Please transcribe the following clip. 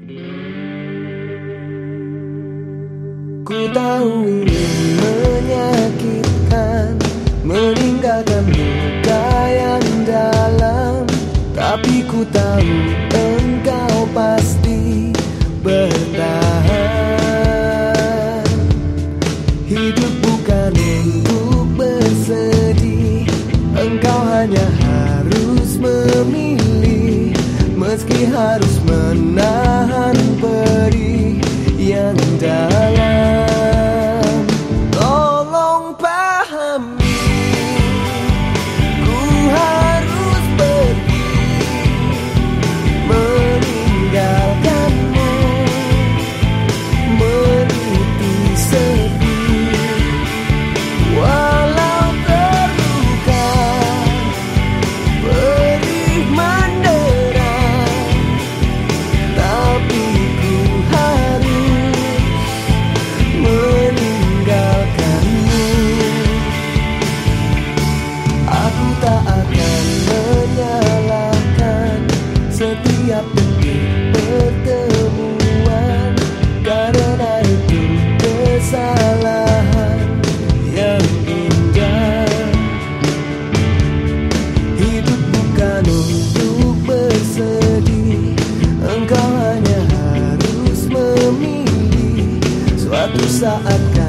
Ku tahu ini menyakitkan Meninggalkan luka yang dalam. Tapi ku tahu engkau pasti bertahan. Hidup bukan untuk bersedih Engkau hanya harus memilih Meski harus menahan tak akan menyalahkan setiap detik pertemuan Karena itu kesalahan yang indah. Hidup bukan untuk bersedih Engkau hanya harus memilih Suatu saat